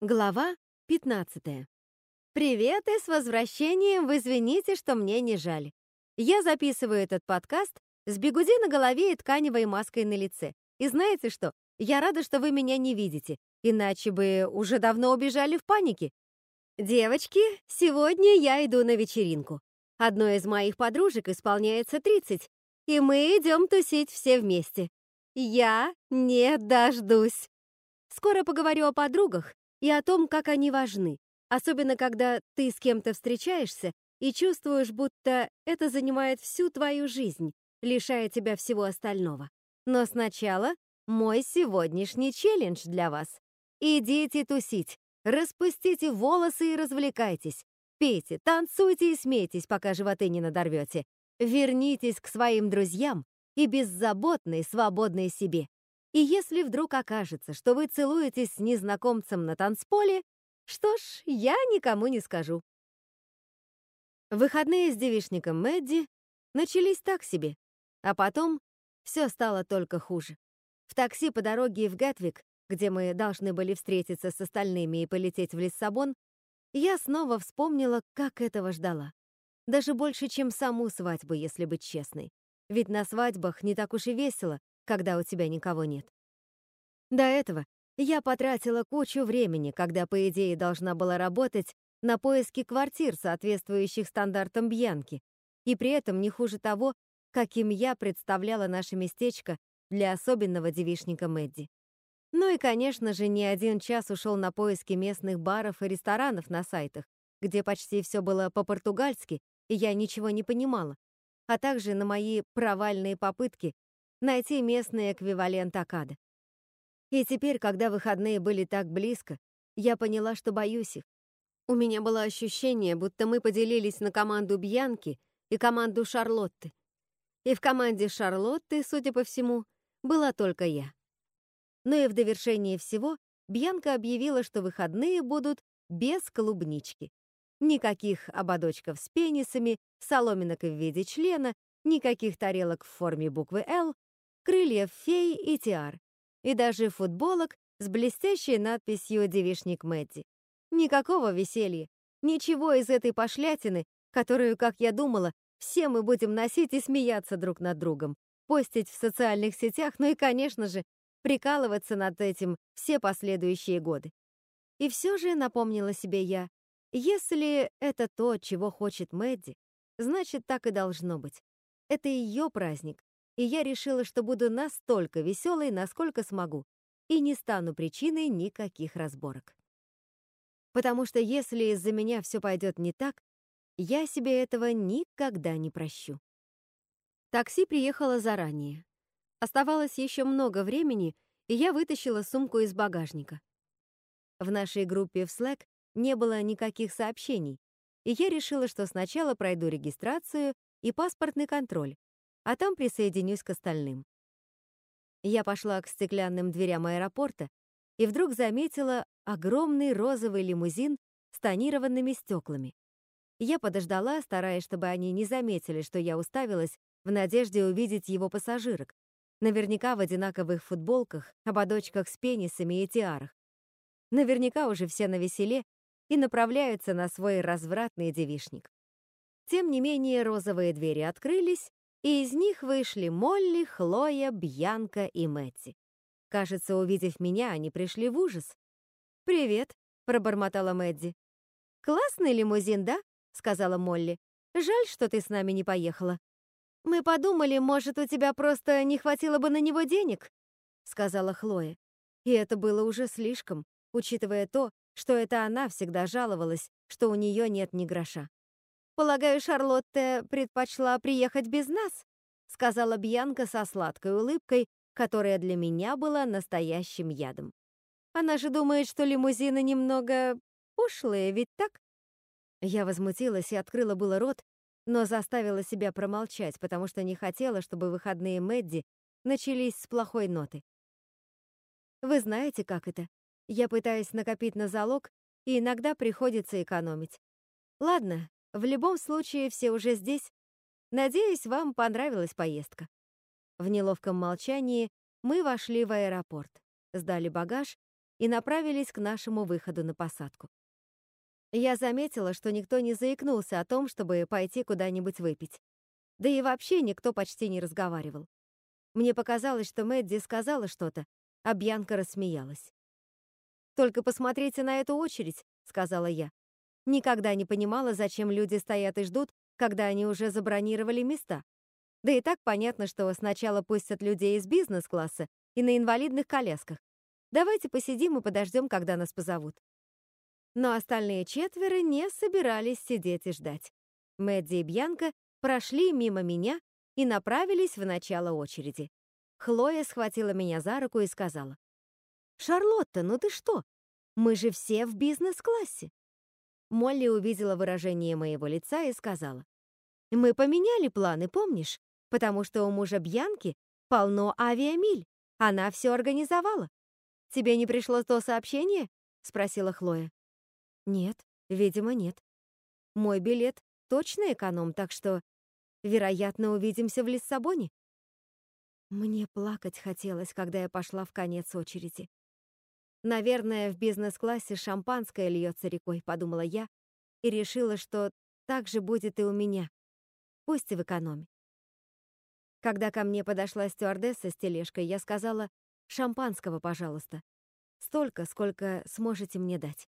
Глава 15. Привет и с возвращением! Вы извините, что мне не жаль. Я записываю этот подкаст с бегуди на голове и тканевой маской на лице. И знаете что? Я рада, что вы меня не видите, иначе бы уже давно убежали в панике. Девочки, сегодня я иду на вечеринку. Одной из моих подружек исполняется 30, и мы идем тусить все вместе. Я не дождусь. Скоро поговорю о подругах, и о том, как они важны, особенно когда ты с кем-то встречаешься и чувствуешь, будто это занимает всю твою жизнь, лишая тебя всего остального. Но сначала мой сегодняшний челлендж для вас. Идите тусить, распустите волосы и развлекайтесь. Пейте, танцуйте и смейтесь, пока животы не надорвете. Вернитесь к своим друзьям и беззаботной, свободной себе. И если вдруг окажется, что вы целуетесь с незнакомцем на танцполе, что ж, я никому не скажу. Выходные с девишником Мэдди начались так себе, а потом все стало только хуже. В такси по дороге в Гатвик, где мы должны были встретиться с остальными и полететь в Лиссабон, я снова вспомнила, как этого ждала. Даже больше, чем саму свадьбу, если быть честной. Ведь на свадьбах не так уж и весело, когда у тебя никого нет. До этого я потратила кучу времени, когда, по идее, должна была работать на поиски квартир, соответствующих стандартам Бьянки, и при этом не хуже того, каким я представляла наше местечко для особенного девишника Мэдди. Ну и, конечно же, не один час ушел на поиски местных баров и ресторанов на сайтах, где почти все было по-португальски, и я ничего не понимала, а также на мои провальные попытки найти местный эквивалент Акада. И теперь, когда выходные были так близко, я поняла, что боюсь их. У меня было ощущение, будто мы поделились на команду Бьянки и команду Шарлотты. И в команде Шарлотты, судя по всему, была только я. Но и в довершение всего Бьянка объявила, что выходные будут без клубнички. Никаких ободочков с пенисами, соломинок в виде члена, никаких тарелок в форме буквы «Л», крыльев фей и тиар, и даже футболок с блестящей надписью «Девишник Мэдди». Никакого веселья, ничего из этой пошлятины, которую, как я думала, все мы будем носить и смеяться друг над другом, постить в социальных сетях, ну и, конечно же, прикалываться над этим все последующие годы. И все же, напомнила себе я, если это то, чего хочет Мэдди, значит, так и должно быть. Это ее праздник, и я решила, что буду настолько веселой, насколько смогу, и не стану причиной никаких разборок. Потому что если из-за меня все пойдет не так, я себе этого никогда не прощу. Такси приехало заранее. Оставалось еще много времени, и я вытащила сумку из багажника. В нашей группе в Slack не было никаких сообщений, и я решила, что сначала пройду регистрацию и паспортный контроль, а там присоединюсь к остальным. Я пошла к стеклянным дверям аэропорта и вдруг заметила огромный розовый лимузин с тонированными стеклами. Я подождала, стараясь, чтобы они не заметили, что я уставилась в надежде увидеть его пассажирок, наверняка в одинаковых футболках, ободочках с пенисами и тиарах. Наверняка уже все навеселе и направляются на свой развратный девишник. Тем не менее, розовые двери открылись, и из них вышли Молли, Хлоя, Бьянка и Мэтти. Кажется, увидев меня, они пришли в ужас. «Привет», — пробормотала Мэдди. «Классный лимузин, да?» — сказала Молли. «Жаль, что ты с нами не поехала». «Мы подумали, может, у тебя просто не хватило бы на него денег», — сказала Хлоя. И это было уже слишком, учитывая то, что это она всегда жаловалась, что у нее нет ни гроша. «Полагаю, Шарлотта предпочла приехать без нас», сказала Бьянка со сладкой улыбкой, которая для меня была настоящим ядом. «Она же думает, что лимузины немного пошлые, ведь так?» Я возмутилась и открыла было рот, но заставила себя промолчать, потому что не хотела, чтобы выходные Мэдди начались с плохой ноты. Вы знаете, как это? Я пытаюсь накопить на залог, и иногда приходится экономить. Ладно, в любом случае, все уже здесь. Надеюсь, вам понравилась поездка. В неловком молчании мы вошли в аэропорт, сдали багаж и направились к нашему выходу на посадку. Я заметила, что никто не заикнулся о том, чтобы пойти куда-нибудь выпить. Да и вообще никто почти не разговаривал. Мне показалось, что Мэдди сказала что-то, а Бьянка рассмеялась. «Только посмотрите на эту очередь», — сказала я. Никогда не понимала, зачем люди стоят и ждут, когда они уже забронировали места. Да и так понятно, что сначала пустят людей из бизнес-класса и на инвалидных колясках. Давайте посидим и подождем, когда нас позовут. Но остальные четверо не собирались сидеть и ждать. Мэдди и Бьянка прошли мимо меня и направились в начало очереди. Хлоя схватила меня за руку и сказала. «Шарлотта, ну ты что? Мы же все в бизнес-классе!» Молли увидела выражение моего лица и сказала. «Мы поменяли планы, помнишь? Потому что у мужа Бьянки полно авиамиль. Она все организовала. Тебе не пришло то сообщение?» — спросила Хлоя. «Нет, видимо, нет. Мой билет точно эконом, так что, вероятно, увидимся в Лиссабоне». Мне плакать хотелось, когда я пошла в конец очереди. Наверное, в бизнес-классе шампанское льется рекой, подумала я, и решила, что так же будет и у меня, пусть и в экономе. Когда ко мне подошла стюардесса с тележкой, я сказала «шампанского, пожалуйста, столько, сколько сможете мне дать».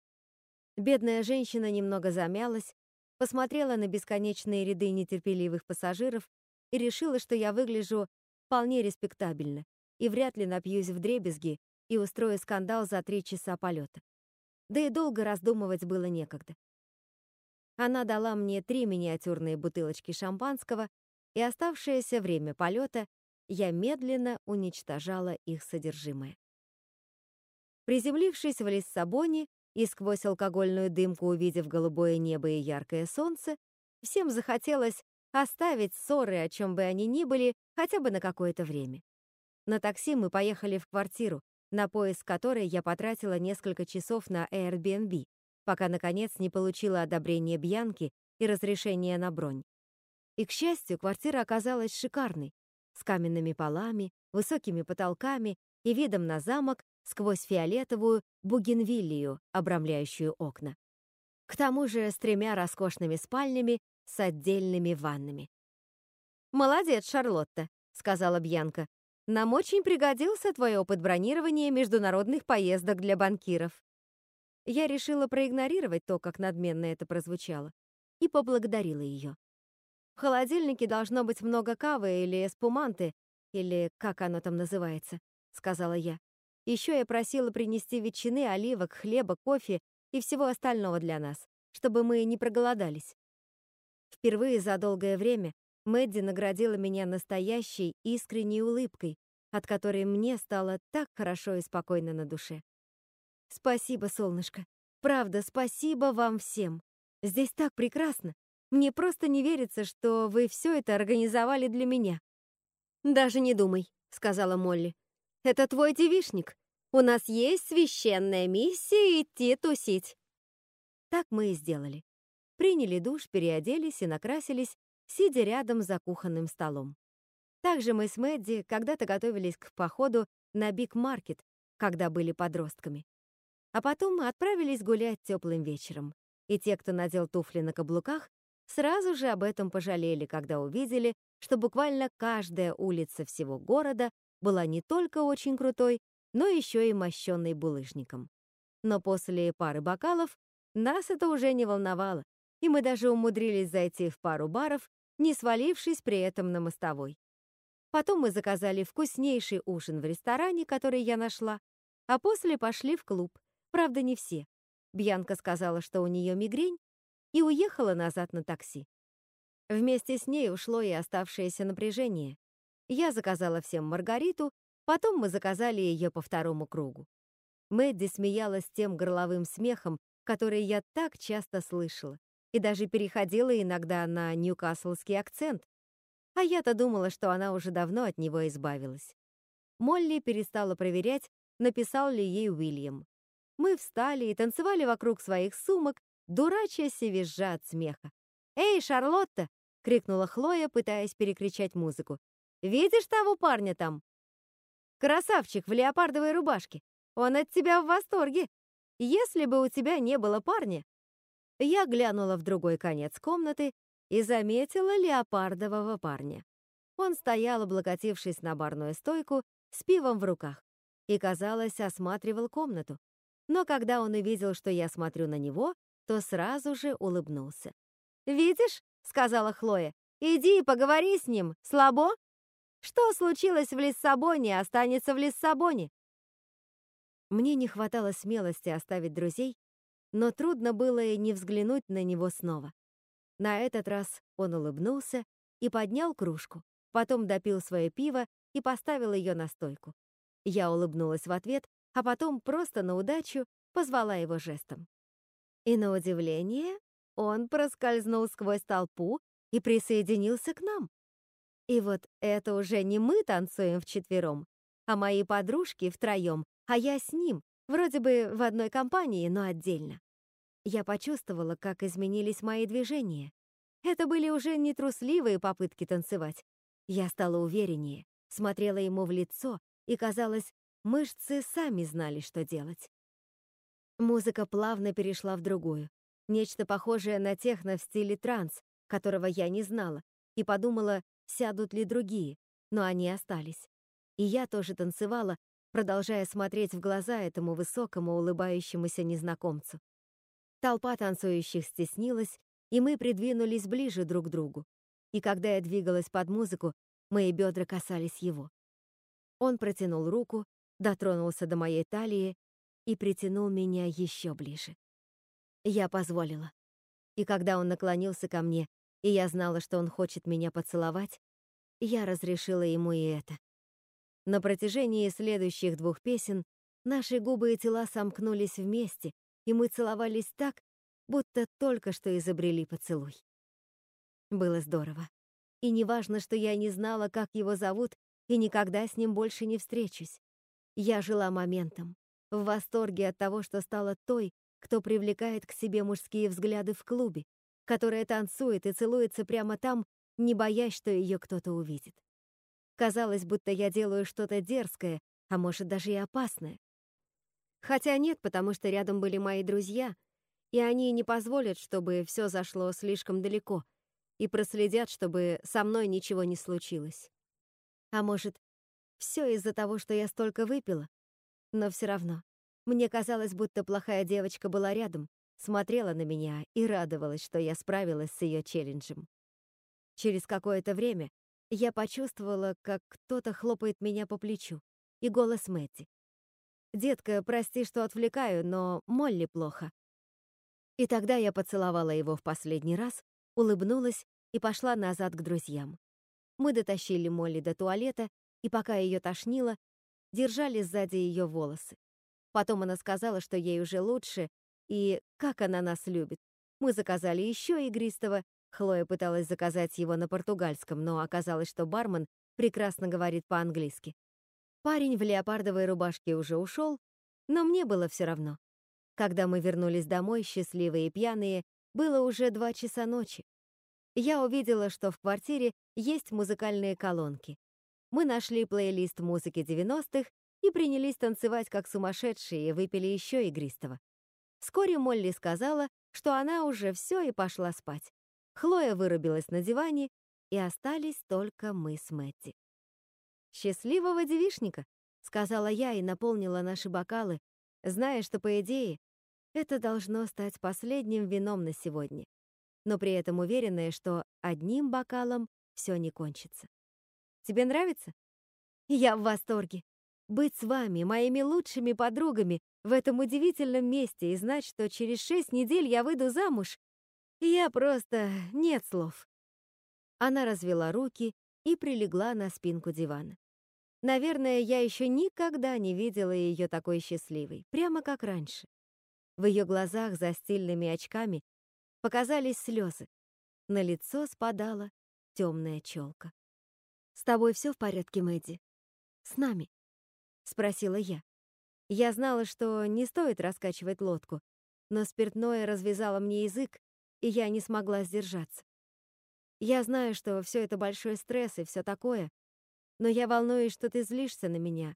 Бедная женщина немного замялась, посмотрела на бесконечные ряды нетерпеливых пассажиров и решила, что я выгляжу вполне респектабельно и вряд ли напьюсь в дребезги и устрою скандал за три часа полета. Да и долго раздумывать было некогда. Она дала мне три миниатюрные бутылочки шампанского, и оставшееся время полета я медленно уничтожала их содержимое. Приземлившись в Лиссабоне и сквозь алкогольную дымку увидев голубое небо и яркое солнце, всем захотелось оставить ссоры, о чем бы они ни были, хотя бы на какое-то время. На такси мы поехали в квартиру, на поиск которой я потратила несколько часов на Airbnb, пока, наконец, не получила одобрение Бьянки и разрешение на бронь. И, к счастью, квартира оказалась шикарной, с каменными полами, высокими потолками и видом на замок сквозь фиолетовую бугенвиллию, обрамляющую окна. К тому же с тремя роскошными спальнями с отдельными ваннами. «Молодец, Шарлотта», — сказала Бьянка. «Нам очень пригодился твой опыт бронирования международных поездок для банкиров». Я решила проигнорировать то, как надменно это прозвучало, и поблагодарила ее. В холодильнике должно быть много кавы или эспуманты, или как оно там называется, сказала я. Еще я просила принести ветчины, оливок, хлеба, кофе и всего остального для нас, чтобы мы не проголодались. Впервые за долгое время Мэдди наградила меня настоящей, искренней улыбкой, от которой мне стало так хорошо и спокойно на душе. Спасибо, солнышко. Правда, спасибо вам всем. Здесь так прекрасно. Мне просто не верится, что вы все это организовали для меня. Даже не думай, сказала Молли. Это твой девишник. У нас есть священная миссия идти тусить. Так мы и сделали приняли душ, переоделись и накрасились, сидя рядом за кухонным столом. Также мы с Мэдди когда-то готовились к походу на Биг-маркет, когда были подростками. А потом мы отправились гулять теплым вечером. И те, кто надел туфли на каблуках, сразу же об этом пожалели, когда увидели, что буквально каждая улица всего города была не только очень крутой, но еще и мощенной булыжником. Но после пары бокалов нас это уже не волновало, и мы даже умудрились зайти в пару баров, не свалившись при этом на мостовой. Потом мы заказали вкуснейший ужин в ресторане, который я нашла, а после пошли в клуб. Правда, не все. Бьянка сказала, что у нее мигрень, и уехала назад на такси. Вместе с ней ушло и оставшееся напряжение. Я заказала всем Маргариту, потом мы заказали ее по второму кругу. Мэдди смеялась тем горловым смехом, который я так часто слышала и даже переходила иногда на ньюкаслский акцент. А я-то думала, что она уже давно от него избавилась. Молли перестала проверять, написал ли ей Уильям. Мы встали и танцевали вокруг своих сумок, дурачась и визжа от смеха. «Эй, Шарлотта!» — крикнула Хлоя, пытаясь перекричать музыку. «Видишь того парня там?» «Красавчик в леопардовой рубашке. Он от тебя в восторге. Если бы у тебя не было парня...» Я глянула в другой конец комнаты и заметила леопардового парня. Он стоял, облокотившись на барную стойку, с пивом в руках, и, казалось, осматривал комнату. Но когда он увидел, что я смотрю на него, то сразу же улыбнулся. «Видишь?» — сказала Хлоя. «Иди и поговори с ним. Слабо? Что случилось в Лиссабоне, останется в Лиссабоне». Мне не хватало смелости оставить друзей, но трудно было и не взглянуть на него снова. На этот раз он улыбнулся и поднял кружку, потом допил свое пиво и поставил ее на стойку. Я улыбнулась в ответ, а потом просто на удачу позвала его жестом. И на удивление он проскользнул сквозь толпу и присоединился к нам. И вот это уже не мы танцуем вчетвером, а мои подружки втроем а я с ним, вроде бы в одной компании, но отдельно. Я почувствовала, как изменились мои движения. Это были уже не трусливые попытки танцевать. Я стала увереннее, смотрела ему в лицо, и, казалось, мышцы сами знали, что делать. Музыка плавно перешла в другую. Нечто похожее на техно в стиле транс, которого я не знала, и подумала, сядут ли другие, но они остались. И я тоже танцевала, продолжая смотреть в глаза этому высокому улыбающемуся незнакомцу. Толпа танцующих стеснилась, и мы придвинулись ближе друг к другу. И когда я двигалась под музыку, мои бедра касались его. Он протянул руку, дотронулся до моей талии и притянул меня еще ближе. Я позволила. И когда он наклонился ко мне, и я знала, что он хочет меня поцеловать, я разрешила ему и это. На протяжении следующих двух песен наши губы и тела сомкнулись вместе, и мы целовались так, будто только что изобрели поцелуй. Было здорово. И не важно, что я не знала, как его зовут, и никогда с ним больше не встречусь. Я жила моментом, в восторге от того, что стала той, кто привлекает к себе мужские взгляды в клубе, которая танцует и целуется прямо там, не боясь, что ее кто-то увидит. Казалось, будто я делаю что-то дерзкое, а может даже и опасное. Хотя нет, потому что рядом были мои друзья, и они не позволят, чтобы все зашло слишком далеко, и проследят, чтобы со мной ничего не случилось. А может, все из-за того, что я столько выпила? Но все равно, мне казалось, будто плохая девочка была рядом, смотрела на меня и радовалась, что я справилась с ее челленджем. Через какое-то время я почувствовала, как кто-то хлопает меня по плечу, и голос Мэтти. «Детка, прости, что отвлекаю, но Молли плохо». И тогда я поцеловала его в последний раз, улыбнулась и пошла назад к друзьям. Мы дотащили Молли до туалета, и пока ее тошнило, держали сзади ее волосы. Потом она сказала, что ей уже лучше, и как она нас любит. Мы заказали еще игристого, Хлоя пыталась заказать его на португальском, но оказалось, что бармен прекрасно говорит по-английски. Парень в леопардовой рубашке уже ушел, но мне было все равно. Когда мы вернулись домой, счастливые и пьяные, было уже два часа ночи. Я увидела, что в квартире есть музыкальные колонки. Мы нашли плейлист музыки 90-х и принялись танцевать как сумасшедшие и выпили еще игристого. Вскоре Молли сказала, что она уже все и пошла спать. Хлоя вырубилась на диване, и остались только мы с Мэтти. «Счастливого девишника!» — сказала я и наполнила наши бокалы, зная, что, по идее, это должно стать последним вином на сегодня, но при этом уверенная, что одним бокалом все не кончится. «Тебе нравится?» «Я в восторге. Быть с вами, моими лучшими подругами, в этом удивительном месте и знать, что через шесть недель я выйду замуж, я просто... нет слов. Она развела руки и прилегла на спинку дивана. Наверное, я еще никогда не видела ее такой счастливой, прямо как раньше. В ее глазах за стильными очками показались слезы. На лицо спадала темная челка. «С тобой все в порядке, Мэдди?» «С нами?» — спросила я. Я знала, что не стоит раскачивать лодку, но спиртное развязало мне язык, и я не смогла сдержаться. Я знаю, что все это большой стресс и все такое, но я волнуюсь, что ты злишься на меня.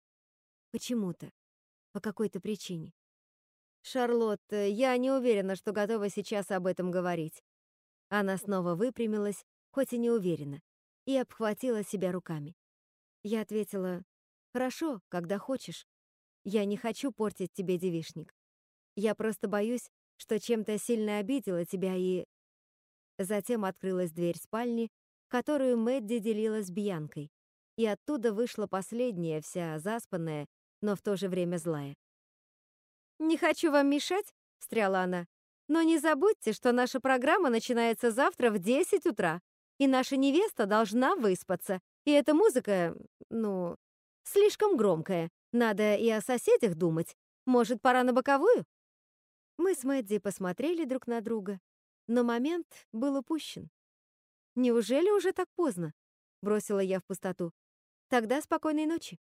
Почему-то. по какой-то причине. «Шарлотта, я не уверена, что готова сейчас об этом говорить». Она снова выпрямилась, хоть и не уверена, и обхватила себя руками. Я ответила, «Хорошо, когда хочешь. Я не хочу портить тебе девишник. Я просто боюсь, что чем-то сильно обидела тебя и...» Затем открылась дверь спальни, которую Мэдди делила с Бьянкой, и оттуда вышла последняя, вся заспанная, но в то же время злая. «Не хочу вам мешать», — встряла она, «но не забудьте, что наша программа начинается завтра в 10 утра, и наша невеста должна выспаться, и эта музыка, ну, слишком громкая. Надо и о соседях думать. Может, пора на боковую?» Мы с Мэдди посмотрели друг на друга, но момент был упущен. «Неужели уже так поздно?» — бросила я в пустоту. «Тогда спокойной ночи».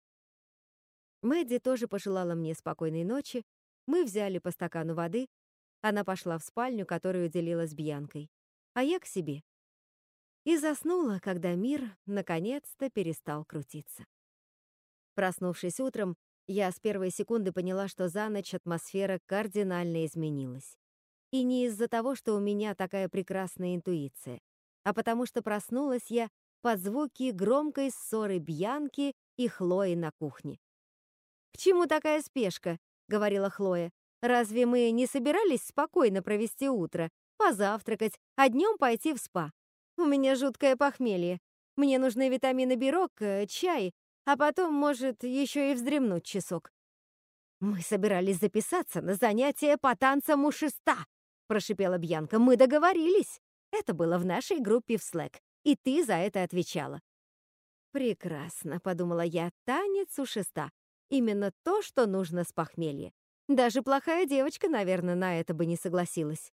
Мэдди тоже пожелала мне спокойной ночи. Мы взяли по стакану воды. Она пошла в спальню, которую делила с Бьянкой, а я к себе. И заснула, когда мир наконец-то перестал крутиться. Проснувшись утром, я с первой секунды поняла, что за ночь атмосфера кардинально изменилась. И не из-за того, что у меня такая прекрасная интуиция, а потому что проснулась я под звуки громкой ссоры Бьянки и Хлои на кухне. «К чему такая спешка?» — говорила Хлоя. «Разве мы не собирались спокойно провести утро, позавтракать, а днем пойти в спа? У меня жуткое похмелье. Мне нужны витамины Бирок, э, чай, а потом, может, еще и вздремнуть часок. «Мы собирались записаться на занятия по танцам у шеста», — прошипела Бьянка. «Мы договорились. Это было в нашей группе в Slack, и ты за это отвечала». «Прекрасно», — подумала я, — «танец у шеста. Именно то, что нужно с похмелья. Даже плохая девочка, наверное, на это бы не согласилась».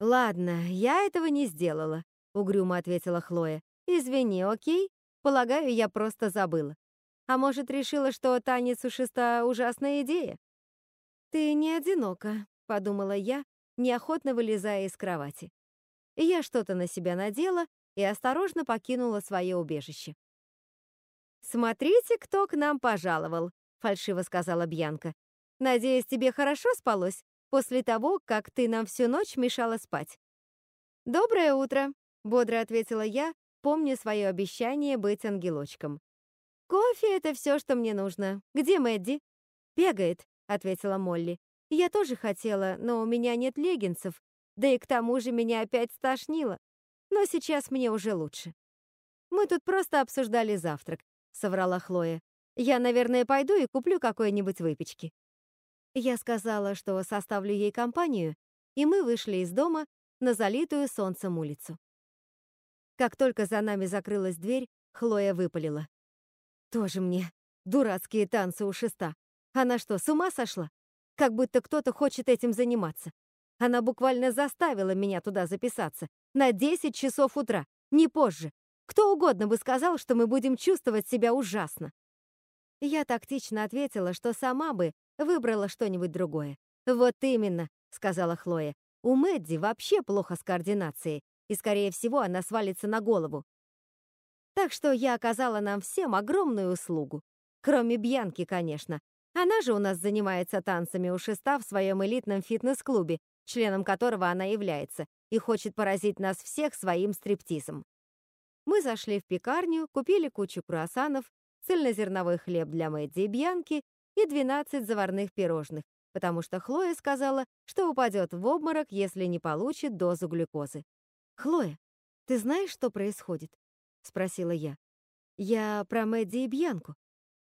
«Ладно, я этого не сделала», — угрюмо ответила Хлоя. «Извини, окей? Полагаю, я просто забыла. А может, решила, что танец у шеста — ужасная идея? «Ты не одинока», — подумала я, неохотно вылезая из кровати. Я что-то на себя надела и осторожно покинула свое убежище. «Смотрите, кто к нам пожаловал», — фальшиво сказала Бьянка. «Надеюсь, тебе хорошо спалось после того, как ты нам всю ночь мешала спать». «Доброе утро», — бодро ответила я, помня свое обещание быть ангелочком. «Кофе — это все, что мне нужно. Где Мэдди?» «Бегает», — ответила Молли. «Я тоже хотела, но у меня нет леггинсов, да и к тому же меня опять стошнило. Но сейчас мне уже лучше». «Мы тут просто обсуждали завтрак», — соврала Хлоя. «Я, наверное, пойду и куплю какой-нибудь выпечки». Я сказала, что составлю ей компанию, и мы вышли из дома на залитую солнцем улицу. Как только за нами закрылась дверь, Хлоя выпалила. «Тоже мне дурацкие танцы у шеста. Она что, с ума сошла? Как будто кто-то хочет этим заниматься. Она буквально заставила меня туда записаться. На 10 часов утра, не позже. Кто угодно бы сказал, что мы будем чувствовать себя ужасно. Я тактично ответила, что сама бы выбрала что-нибудь другое. «Вот именно», — сказала Хлоя. «У Мэдди вообще плохо с координацией и, скорее всего, она свалится на голову. Так что я оказала нам всем огромную услугу. Кроме Бьянки, конечно. Она же у нас занимается танцами у шеста в своем элитном фитнес-клубе, членом которого она является, и хочет поразить нас всех своим стриптизом. Мы зашли в пекарню, купили кучу круассанов, цельнозерновой хлеб для Мэдди и Бьянки и 12 заварных пирожных, потому что Хлоя сказала, что упадет в обморок, если не получит дозу глюкозы. «Хлоя, ты знаешь, что происходит?» — спросила я. «Я про Мэдди и Бьянку.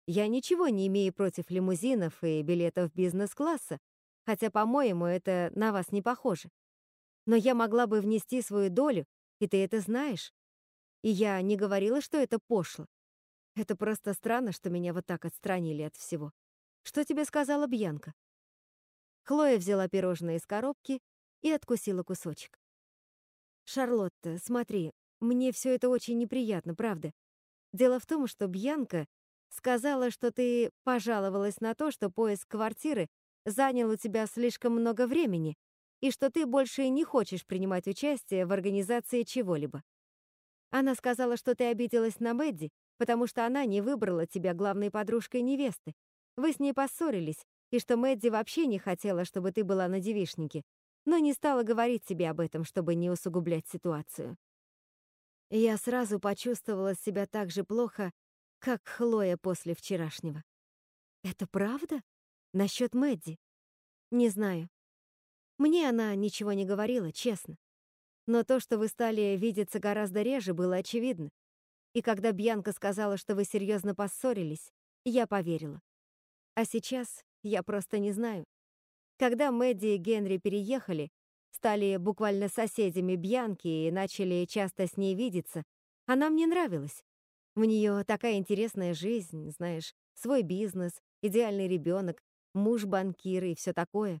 Я ничего не имею против лимузинов и билетов бизнес-класса, хотя, по-моему, это на вас не похоже. Но я могла бы внести свою долю, и ты это знаешь. И я не говорила, что это пошло. Это просто странно, что меня вот так отстранили от всего. Что тебе сказала Бьянка?» Хлоя взяла пирожное из коробки и откусила кусочек. «Шарлотта, смотри, мне все это очень неприятно, правда. Дело в том, что Бьянка сказала, что ты пожаловалась на то, что поиск квартиры занял у тебя слишком много времени и что ты больше не хочешь принимать участие в организации чего-либо. Она сказала, что ты обиделась на Мэдди, потому что она не выбрала тебя главной подружкой невесты. Вы с ней поссорились, и что Мэдди вообще не хотела, чтобы ты была на девишнике, но не стала говорить тебе об этом, чтобы не усугублять ситуацию. Я сразу почувствовала себя так же плохо, как Хлоя после вчерашнего. Это правда? Насчет Мэдди? Не знаю. Мне она ничего не говорила, честно. Но то, что вы стали видеться гораздо реже, было очевидно. И когда Бьянка сказала, что вы серьезно поссорились, я поверила. А сейчас я просто не знаю. Когда Мэдди и Генри переехали, стали буквально соседями Бьянки и начали часто с ней видеться, она мне нравилась. У нее такая интересная жизнь, знаешь, свой бизнес, идеальный ребенок, муж-банкир и все такое.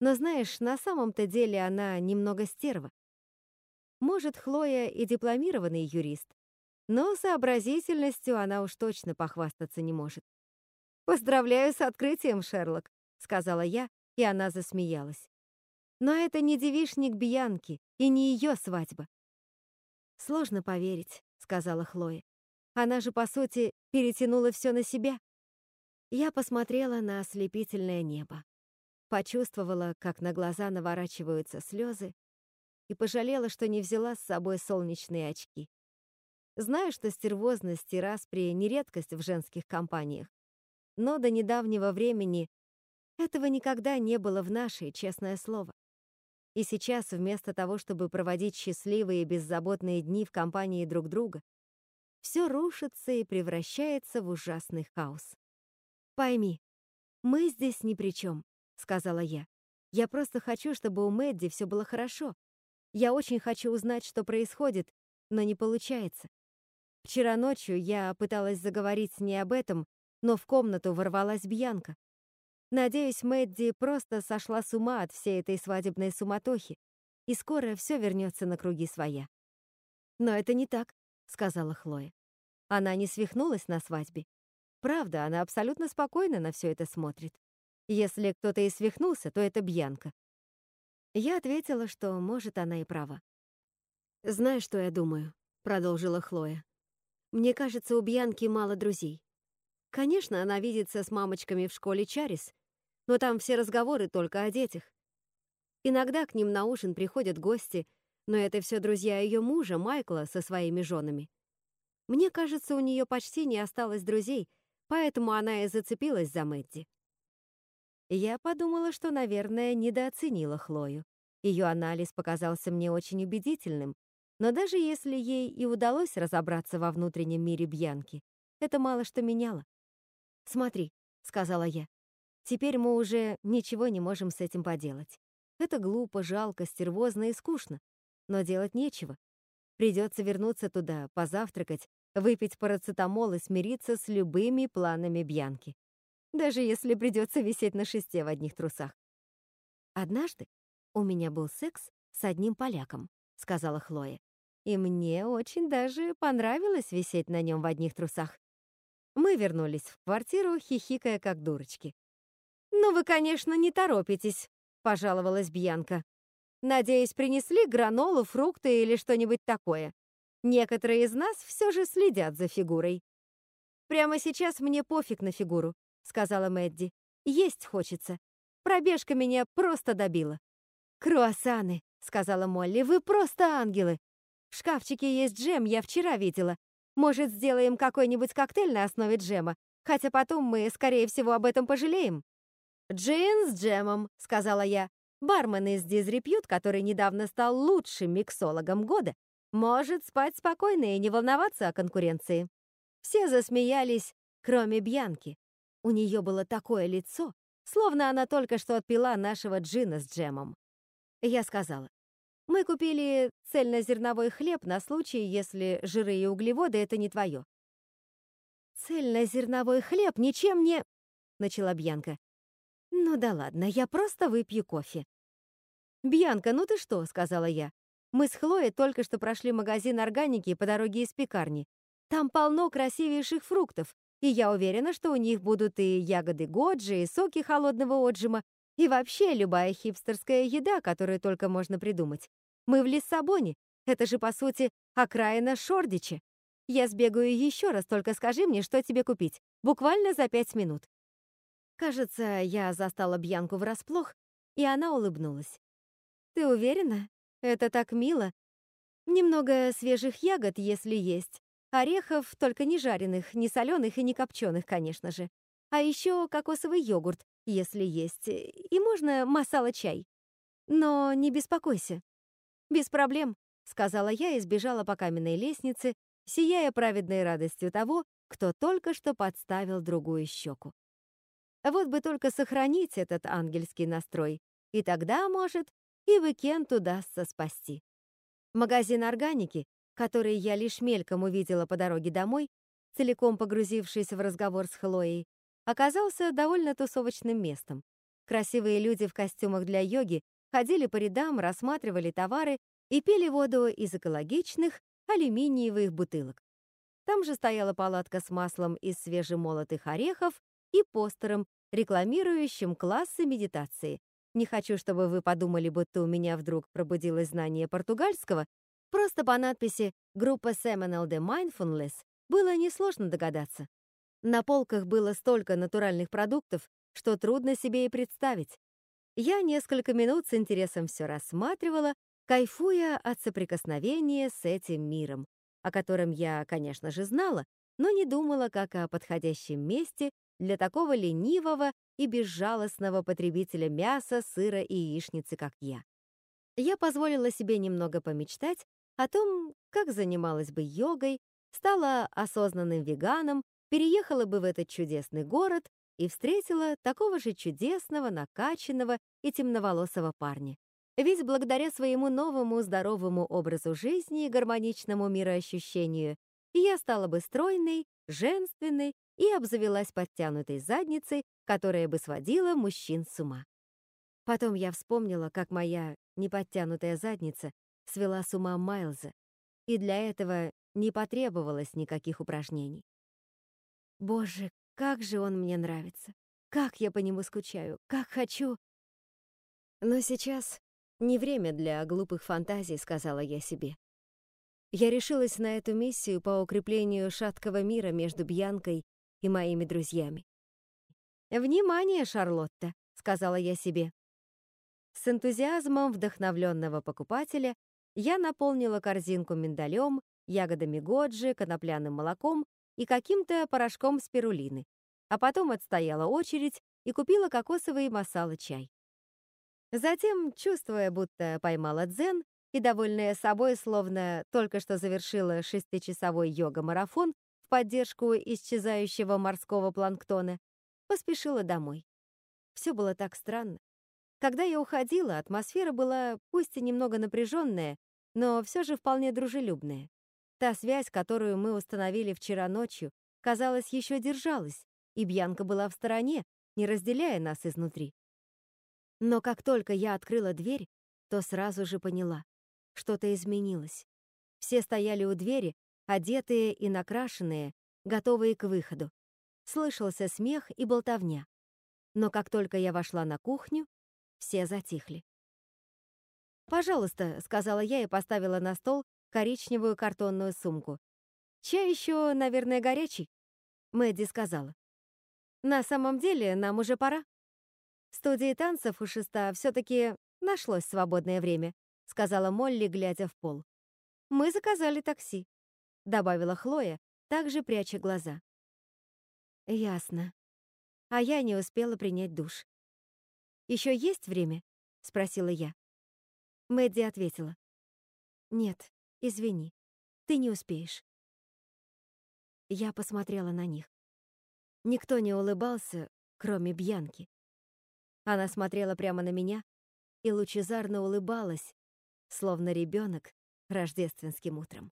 Но знаешь, на самом-то деле она немного стерва. Может, Хлоя и дипломированный юрист, но сообразительностью она уж точно похвастаться не может. «Поздравляю с открытием, Шерлок», — сказала я, и она засмеялась. «Но это не девишник Бьянки и не ее свадьба». «Сложно поверить», — сказала Хлоя. «Она же, по сути, перетянула все на себя». Я посмотрела на ослепительное небо, почувствовала, как на глаза наворачиваются слезы, и пожалела, что не взяла с собой солнечные очки. Знаю, что стервозность и распри не редкость в женских компаниях, но до недавнего времени этого никогда не было в нашей, честное слово. И сейчас, вместо того, чтобы проводить счастливые и беззаботные дни в компании друг друга, все рушится и превращается в ужасный хаос. «Пойми, мы здесь ни при чем», — сказала я. «Я просто хочу, чтобы у Мэдди все было хорошо, я очень хочу узнать, что происходит, но не получается. Вчера ночью я пыталась заговорить с ней об этом, но в комнату ворвалась Бьянка. Надеюсь, Мэдди просто сошла с ума от всей этой свадебной суматохи, и скоро все вернется на круги своя. «Но это не так», — сказала Хлоя. Она не свихнулась на свадьбе. Правда, она абсолютно спокойно на все это смотрит. Если кто-то и свихнулся, то это Бьянка. Я ответила, что, может, она и права. «Знаешь, что я думаю?» — продолжила Хлоя. «Мне кажется, у Бьянки мало друзей. Конечно, она видится с мамочками в школе Чарис, но там все разговоры только о детях. Иногда к ним на ужин приходят гости, но это все друзья ее мужа, Майкла, со своими женами. Мне кажется, у нее почти не осталось друзей, поэтому она и зацепилась за Мэдди. Я подумала, что, наверное, недооценила Хлою. Ее анализ показался мне очень убедительным, но даже если ей и удалось разобраться во внутреннем мире Бьянки, это мало что меняло. «Смотри», — сказала я, — «теперь мы уже ничего не можем с этим поделать. Это глупо, жалко, стервозно и скучно, но делать нечего. Придется вернуться туда, позавтракать, выпить парацетамол и смириться с любыми планами Бьянки даже если придется висеть на шесте в одних трусах. «Однажды у меня был секс с одним поляком», — сказала Хлоя. «И мне очень даже понравилось висеть на нем в одних трусах». Мы вернулись в квартиру, хихикая как дурочки. «Ну вы, конечно, не торопитесь», — пожаловалась Бьянка. «Надеюсь, принесли гранолу, фрукты или что-нибудь такое. Некоторые из нас все же следят за фигурой. Прямо сейчас мне пофиг на фигуру сказала Мэдди. «Есть хочется. Пробежка меня просто добила». «Круассаны», — сказала Молли, — «вы просто ангелы. В шкафчике есть джем, я вчера видела. Может, сделаем какой-нибудь коктейль на основе джема, хотя потом мы, скорее всего, об этом пожалеем». «Джин с джемом», — сказала я. «Бармен из Дизрепьют, который недавно стал лучшим миксологом года, может спать спокойно и не волноваться о конкуренции». Все засмеялись, кроме Бьянки. У нее было такое лицо, словно она только что отпила нашего джина с джемом. Я сказала, мы купили цельнозерновой хлеб на случай, если жиры и углеводы — это не твое. «Цельнозерновой хлеб ничем не...» — начала Бьянка. «Ну да ладно, я просто выпью кофе». «Бьянка, ну ты что?» — сказала я. «Мы с Хлоей только что прошли магазин органики по дороге из пекарни. Там полно красивейших фруктов, и я уверена, что у них будут и ягоды годжи, и соки холодного отжима, и вообще любая хипстерская еда, которую только можно придумать. Мы в Лиссабоне. Это же, по сути, окраина Шордичи. Я сбегаю еще раз, только скажи мне, что тебе купить. Буквально за пять минут. Кажется, я застала Бьянку врасплох, и она улыбнулась. «Ты уверена? Это так мило. Немного свежих ягод, если есть. Орехов, только не жареных, не соленых и не копченых, конечно же. А еще кокосовый йогурт, если есть. И можно масала-чай. Но не беспокойся. Без проблем, сказала я и сбежала по каменной лестнице, сияя праведной радостью того, кто только что подставил другую щеку. Вот бы только сохранить этот ангельский настрой, и тогда, может, и уикенд удастся спасти. Магазин органики, который я лишь мельком увидела по дороге домой, целиком погрузившись в разговор с Хлоей, оказался довольно тусовочным местом. Красивые люди в костюмах для йоги ходили по рядам, рассматривали товары и пили воду из экологичных алюминиевых бутылок. Там же стояла палатка с маслом из свежемолотых орехов и постером, рекламирующим классы медитации. Не хочу, чтобы вы подумали, будто у меня вдруг пробудилось знание португальского. Просто по надписи «Группа Seminole de Mindfulness» было несложно догадаться. На полках было столько натуральных продуктов, что трудно себе и представить. Я несколько минут с интересом все рассматривала, кайфуя от соприкосновения с этим миром, о котором я, конечно же, знала, но не думала как о подходящем месте для такого ленивого и безжалостного потребителя мяса, сыра и яичницы, как я. Я позволила себе немного помечтать о том, как занималась бы йогой, стала осознанным веганом переехала бы в этот чудесный город и встретила такого же чудесного, накачанного и темноволосого парня. Ведь благодаря своему новому здоровому образу жизни и гармоничному мироощущению я стала бы стройной, женственной и обзавелась подтянутой задницей, которая бы сводила мужчин с ума. Потом я вспомнила, как моя неподтянутая задница свела с ума Майлза, и для этого не потребовалось никаких упражнений. Боже, как же он мне нравится. Как я по нему скучаю, как хочу. Но сейчас не время для глупых фантазий, сказала я себе. Я решилась на эту миссию по укреплению шаткого мира между Бьянкой и моими друзьями. «Внимание, Шарлотта!» — сказала я себе. С энтузиазмом вдохновленного покупателя я наполнила корзинку миндалем, ягодами годжи, конопляным молоком и каким-то порошком спирулины, а потом отстояла очередь и купила кокосовый масала-чай. Затем, чувствуя, будто поймала дзен, и, довольная собой, словно только что завершила шестичасовой йога-марафон в поддержку исчезающего морского планктона, поспешила домой. Все было так странно. Когда я уходила, атмосфера была пусть и немного напряженная, но все же вполне дружелюбная. Та связь, которую мы установили вчера ночью, казалось, еще держалась, и Бьянка была в стороне, не разделяя нас изнутри. Но как только я открыла дверь, то сразу же поняла, что-то изменилось. Все стояли у двери, одетые и накрашенные, готовые к выходу. Слышался смех и болтовня. Но как только я вошла на кухню, все затихли. «Пожалуйста», — сказала я и поставила на стол коричневую картонную сумку. «Чай еще, наверное, горячий?» Мэдди сказала. «На самом деле, нам уже пора». В студии танцев у шеста все-таки нашлось свободное время, сказала Молли, глядя в пол. «Мы заказали такси», — добавила Хлоя, также пряча глаза. «Ясно. А я не успела принять душ». «Еще есть время?» — спросила я. Мэдди ответила. «Нет, Извини, ты не успеешь. Я посмотрела на них. Никто не улыбался, кроме Бьянки. Она смотрела прямо на меня и лучезарно улыбалась, словно ребенок рождественским утром.